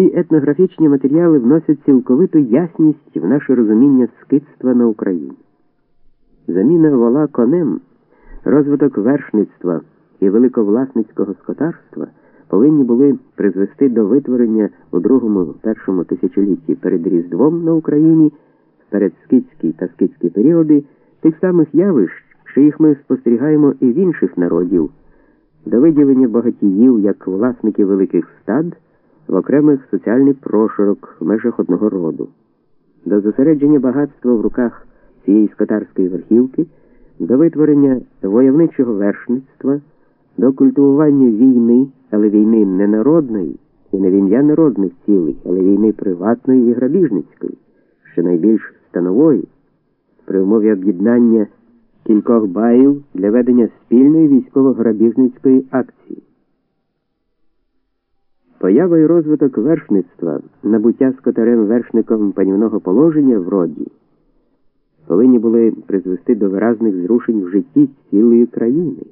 Ці етнографічні матеріали вносять цілковиту ясність в наше розуміння скитства на Україні. Заміна вола конем, розвиток вершництва і великовласницького скотарства повинні були призвести до витворення у другому першому тисячолітті перед Різдвом на Україні перед скитський та скитські періоди тих самих явищ, що їх ми спостерігаємо і в інших народів, до виділення багатіїв як власників великих стад в окремих соціальний прошарок в межах одного роду, до зосередження багатства в руках цієї скотарської верхівки, до витворення войовничого вершництва, до культивування війни, але війни не народної і не в ім'я народних цілей, але війни приватної і грабіжницької, що найбільш станової, при умові об'єднання кількох баїв для ведення спільної військово-грабіжницької акції. Поява і розвиток вершництва, набуття скотарем вершником панівного положення в роді повинні були призвести до виразних зрушень в житті цілої країни,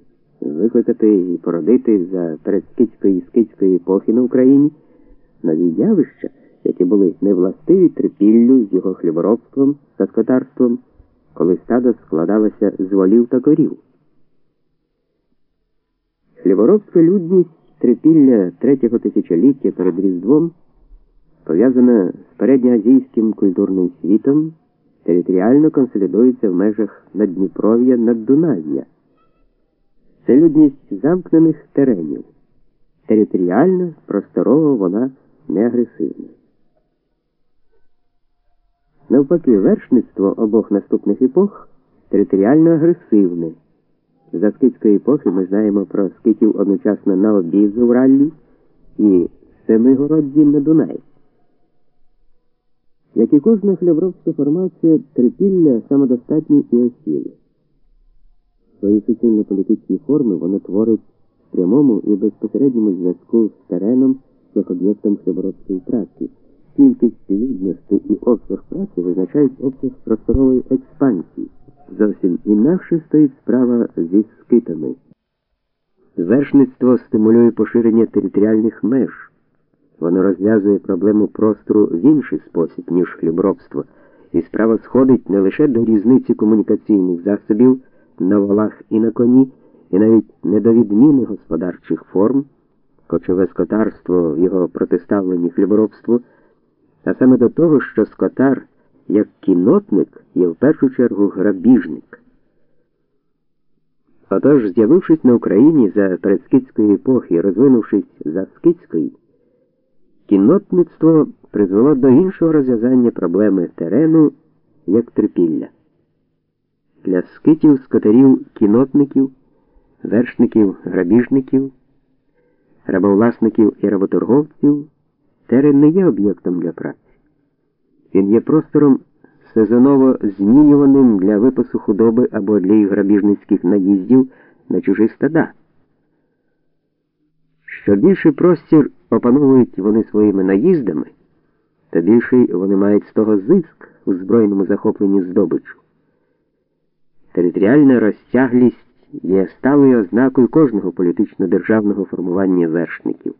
викликати і породити за передскидської і скидської епохи на Україні нові явища, які були невластиві трипіллю з його хліборобством та скотарством, коли стадо складалося з волів та корів. Хліборобська людність трипілля третього тисячоліття перед Різдвом пов'язана з передньоазійським культурним світом, територіально консолідується в межах Наддніпров'я Наддунав'я. Це людність замкнених теренів. Територіально, просторово вона не агресивна. Навпаки, вершництво обох наступних епох територіально агресивне. За скитської епохи ми знаємо про скитів одночасно на обізу в Раллі і Семигородді на Дунаї. Як і кожна хлябровська формація, трипілля самодостатні і осілі. Свої суцільно-політичні форми вона творить в прямому і безпосередньому зв'язку з тереном як об'єктом хліборобської праці. Кількість людності і обсяг праці визначають обсяг просторової експансії. Зовсім інакше стоїть справа зі скитами. Вершництво стимулює поширення територіальних меж. Воно розв'язує проблему простору в інший спосіб, ніж хлібробство, і справа сходить не лише до різниці комунікаційних засобів на волах і на коні, і навіть не до відміни господарчих форм, кочове скотарство в його протиставленні хліборобству, а саме до того, що скотар як кінотник є в першу чергу грабіжник. Отож, з'явившись на Україні за передскидської епохи, розвинувшись за скидської, кінотництво призвело до іншого розв'язання проблеми терену як трипілля. Для скитів, скотарів, кінотників, вершників, грабіжників, рабовласників і работорговців терен не є об'єктом для праці. Він є простором сезоново змінюваним для випасу худоби або для їх грабіжницьких наїздів на чужі стада. Що більше простір опановують вони своїми наїздами, то більший вони мають з того зиск у збройному захопленні здобичу. Територіальна розтяглість є сталою ознакою кожного політично-державного формування вершників.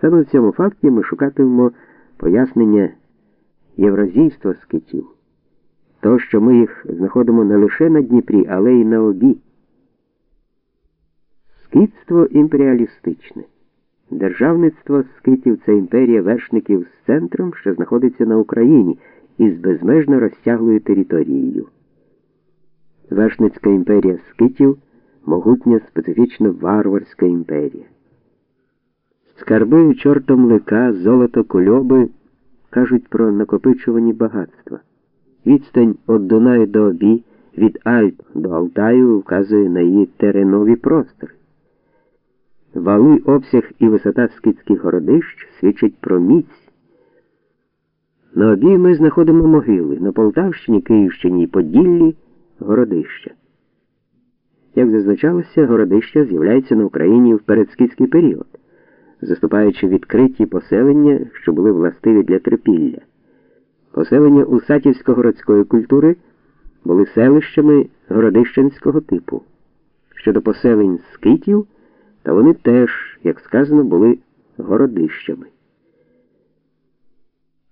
Саме в цьому факті ми шукатимемо пояснення євразійства скитів, то, що ми їх знаходимо не лише на Дніпрі, але й на обі. Скитство імперіалістичне. Державництво скитів це імперія вершників з центром, що знаходиться на Україні із безмежно розтяглою територією. Вершницька імперія скитів могутня специфічно варварська імперія. Скарби чортом лика, золото кульоби кажуть про накопичувані багатства. Відстань від Дунаю до Обі, від Альп до Алтаю вказує на її теренові простори. Вали, обсяг і висота скидських городищ свідчать про міць. На обі ми знаходимо могили на Полтавщині, Київщині і Поділлі городища. Як зазначалося, городища з'являються на Україні в передскидський період заступаючи відкриті поселення, що були властиві для трипілля. Поселення усатівсько-городської культури були селищами городищенського типу. Щодо поселень скитів, то вони теж, як сказано, були городищами.